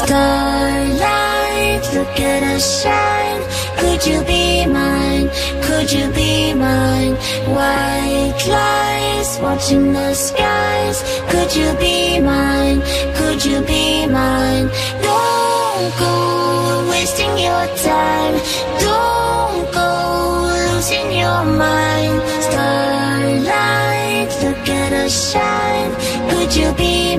Starlight, look at us shine. Could you be mine? Could you be mine? White lies watching the skies. Could you be mine? Could you be mine? Don't go wasting your time. Don't go losing your mind. Starlight, look at us shine. Could you be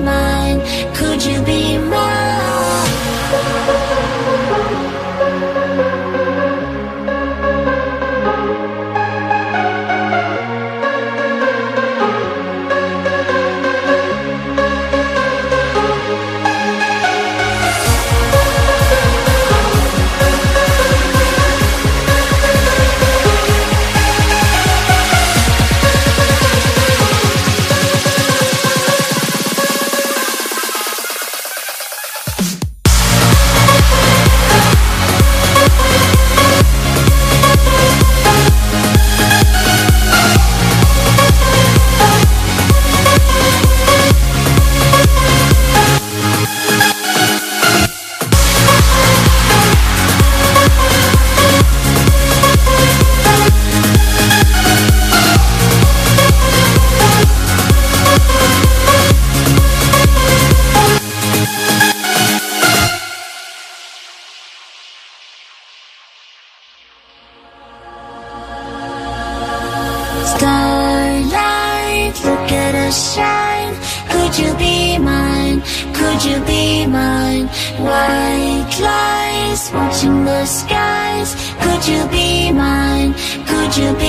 Starlight, look at us shine. Could you be mine? Could you be mine? White lies watching the skies. Could you be mine? Could you be